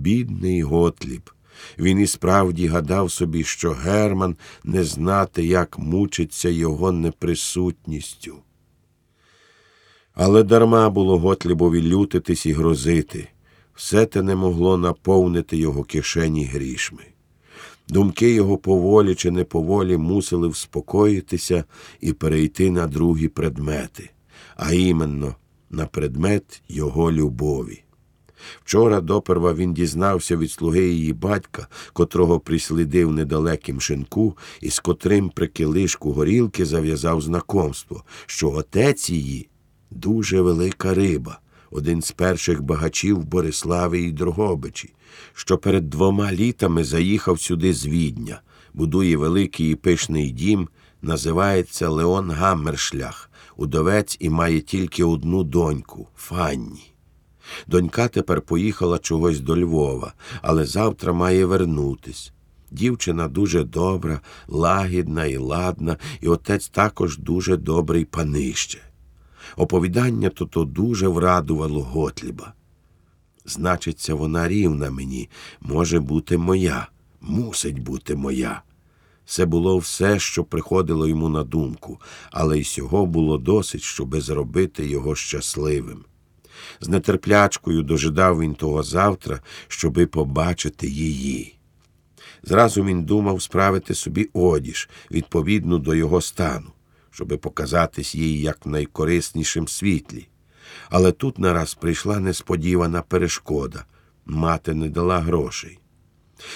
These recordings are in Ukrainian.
Бідний Готліб. Він і справді гадав собі, що Герман не знати, як мучиться його неприсутністю. Але дарма було Готлібові лютитись і грозити, все те не могло наповнити його кишені грішми. Думки його поволі чи неповолі мусили вспокоїтися і перейти на другі предмети, а іменно на предмет його любові. Вчора доперва він дізнався від слуги її батька, котрого прислідив недалеким шинку, і з котрим при килишку горілки зав'язав знакомство, що отець її дуже велика риба, один з перших багачів в Бориславі і Дрогобичі, що перед двома літами заїхав сюди з Відня, будує великий і пишний дім, називається Леон Гаммершлях, удовець і має тільки одну доньку Фанні. Донька тепер поїхала чогось до Львова, але завтра має вернутись. Дівчина дуже добра, лагідна і ладна, і отець також дуже добрий панище. Оповідання то то дуже врадувало Готліба. Значиться, вона рівна мені, може бути моя, мусить бути моя. Це було все, що приходило йому на думку, але й сього було досить, щоби зробити його щасливим. З нетерплячкою дожидав він того завтра, щоби побачити її. Зразу він думав справити собі одіж, відповідну до його стану, щоби показатись їй як найкориснішим світлі. Але тут нараз прийшла несподівана перешкода мати не дала грошей.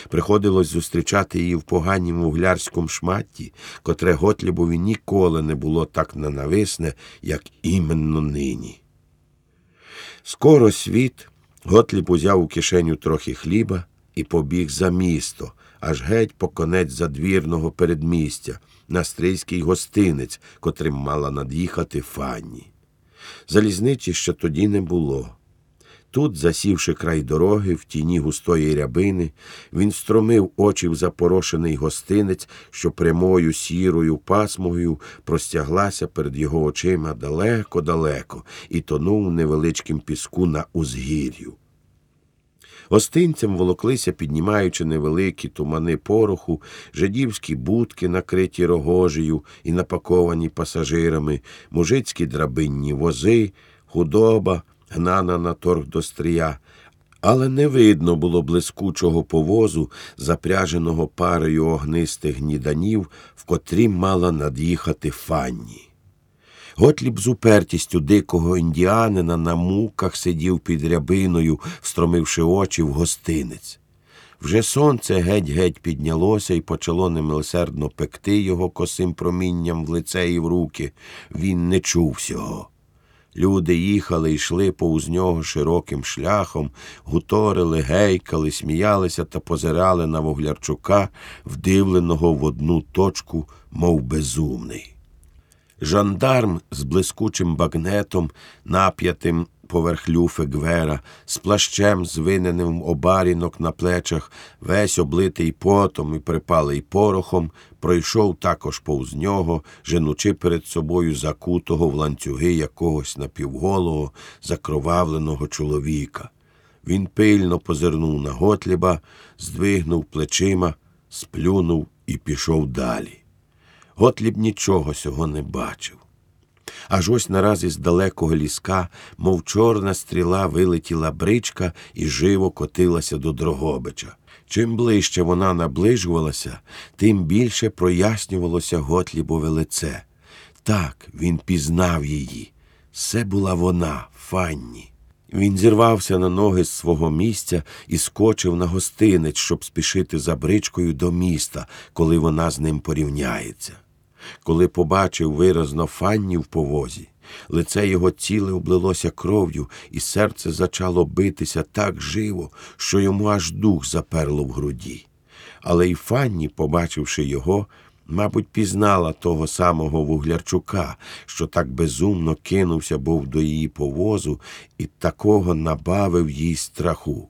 Приходилось зустрічати її в поганім вуглярському шматті, котре Готлібові ніколи не було так ненависне, як іменно нині. Скоро світ Готліп узяв у кишеню трохи хліба і побіг за місто, аж геть по конець задвірного передмістя, на стрийський гостинець, котрим мала над'їхати Фанні. Залізничі ще тоді не було. Тут, засівши край дороги, в тіні густої рябини, він стромив очі в запорошений гостинець, що прямою сірою пасмогою простяглася перед його очима далеко-далеко і тонув невеличким піску на узгір'ю. Гостинцям волоклися, піднімаючи невеликі тумани пороху, жидівські будки, накриті рогожею і напаковані пасажирами, мужицькі драбинні вози, худоба, гнана на торг до стрія, але не видно було блискучого повозу, запряженого парою огнистих гніданів, в котрі мала над'їхати фанні. Готліб з упертістю дикого індіанина на муках сидів під рябиною, встромивши очі в гостинець. Вже сонце геть-геть піднялося і почало немилосердно пекти його косим промінням в лице і в руки. Він не чув всього. Люди їхали і йшли повз нього широким шляхом, гуторили, гейкали, сміялися та позирали на Воглярчука, вдивленого в одну точку, мов безумний. Жандарм з блискучим багнетом, нап'ятим поверх люфи гвера, з плащем, звиненим обарінок на плечах, весь облитий потом і припалий порохом, пройшов також повз нього, женучи перед собою закутого в ланцюги якогось напівголого, закровавленого чоловіка. Він пильно позирнув на Готліба, здвигнув плечима, сплюнув і пішов далі. Готліб нічого сього не бачив. Аж ось нараз із далекого ліска, мов чорна стріла, вилетіла бричка і живо котилася до Дрогобича. Чим ближче вона наближувалася, тим більше прояснювалося Готлібове лице. Так, він пізнав її. Це була вона, Фанні. Він зірвався на ноги з свого місця і скочив на гостинець, щоб спішити за бричкою до міста, коли вона з ним порівняється. Коли побачив виразно фанні в повозі, лице його ціле облилося кров'ю, і серце зачало битися так живо, що йому аж дух заперло в груді. Але й Фанні, побачивши його, мабуть, пізнала того самого вуглярчука, що так безумно кинувся був до її повозу і такого набавив їй страху.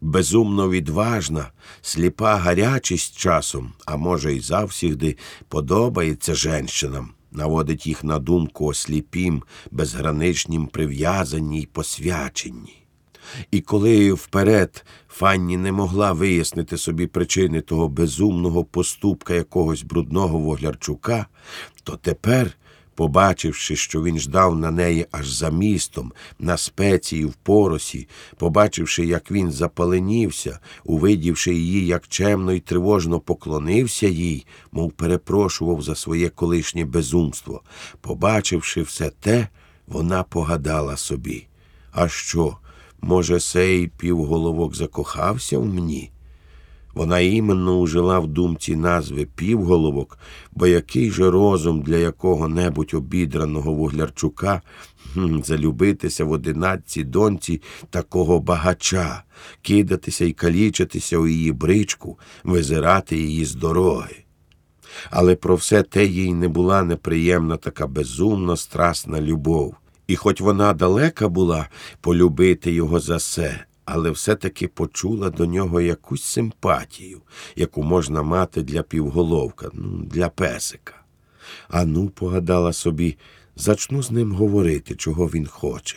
Безумно відважна, сліпа гарячість часом, а може, й завсігди, подобається женщинам, наводить їх на думку о сліпім, безграничнім прив'язанні й посвяченні. І коли вперед Фанні не могла вияснити собі причини того безумного поступка якогось брудного воглярчука, то тепер, побачивши, що він ждав на неї аж за містом, на спеції в поросі, побачивши, як він запаленівся, увидівши її, як чемно і тривожно поклонився їй, мов перепрошував за своє колишнє безумство, побачивши все те, вона погадала собі. А що? Може, сей півголовок закохався в мені? Вона іменно ужила в думці назви півголовок, бо який же розум для якого-небудь обідраного вуглярчука залюбитися в одинадцій доньці такого багача, кидатися і калічитися у її бричку, визирати її з дороги. Але про все те їй не була неприємна така безумно страсна любов. І хоч вона далека була полюбити його за все, але все-таки почула до нього якусь симпатію, яку можна мати для півголовка, ну, для песика. А ну, погадала собі, зачну з ним говорити, чого він хоче.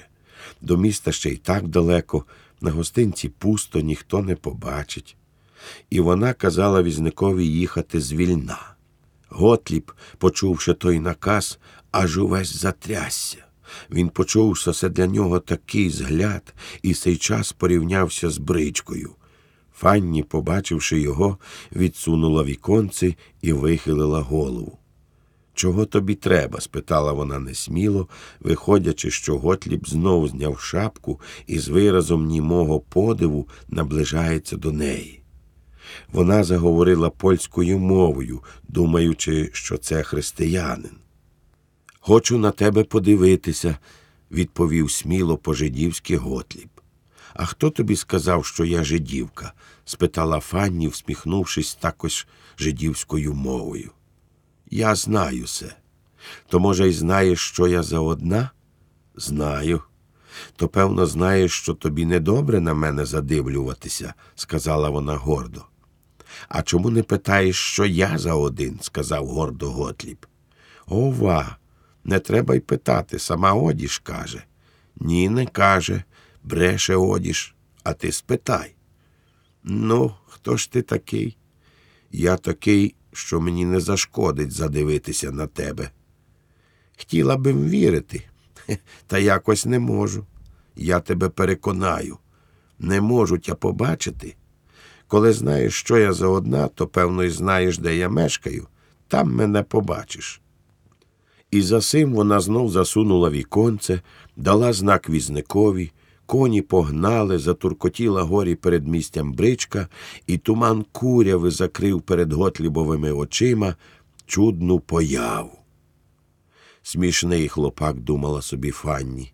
До міста ще й так далеко, на гостинці пусто ніхто не побачить. І вона казала візникові їхати звільна. Готліб, почувши той наказ, аж увесь затрясся. Він почув, що для нього такий згляд, і цей час порівнявся з бричкою. Фанні, побачивши його, відсунула віконці і вихилила голову. Чого тобі треба? спитала вона несміло, виходячи, що Готліб знов зняв шапку і з виразом німого подиву наближається до неї. Вона заговорила польською мовою, думаючи, що це християнин. Хочу на тебе подивитися, відповів сміло по-жидівськи Готліб. А хто тобі сказав, що я жидівка? спитала Фанні, всміхнувшись також жидівською мовою. Я знаю се. То, може, й знаєш, що я за одна? Знаю. То, певно, знаєш, що тобі недобре на мене задивлюватися, сказала вона гордо. А чому не питаєш, що я за один? сказав гордо Готліб. Ова, не треба й питати, сама одіж каже. Ні, не каже, бреше одіж, а ти спитай. Ну, хто ж ти такий? Я такий, що мені не зашкодить задивитися на тебе. Хотіла б вірити, та якось не можу. Я тебе переконаю. Не можу тя побачити. Коли знаєш, що я за одна, то певно й знаєш, де я мешкаю, там мене побачиш. І за сим вона знов засунула віконце, дала знак візникові, коні погнали, затуркотіла горі перед місцем бричка, і туман куряви закрив перед Готлібовими очима чудну появу. Смішний хлопак, думала собі Фанні,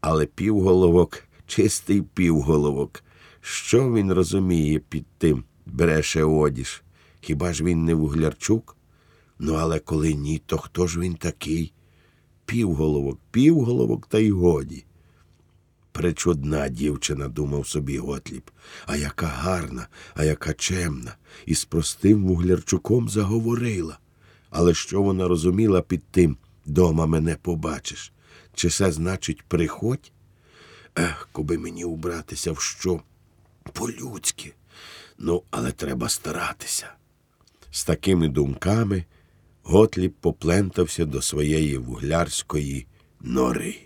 але півголовок, чистий півголовок. Що він розуміє під тим бреше одіж? Хіба ж він не вуглярчук? Ну, але коли ні, то хто ж він такий? Півголовок, півголовок, та й годі. Причудна дівчина, думав собі Готліб, а яка гарна, а яка чемна, і з простим вуглярчуком заговорила. Але що вона розуміла під тим дома мене побачиш? Чи це значить приходь? Ех, коби мені убратися в що? По-людськи. Ну, але треба старатися. З такими думками Готліб поплентався до своєї вуглярської нори.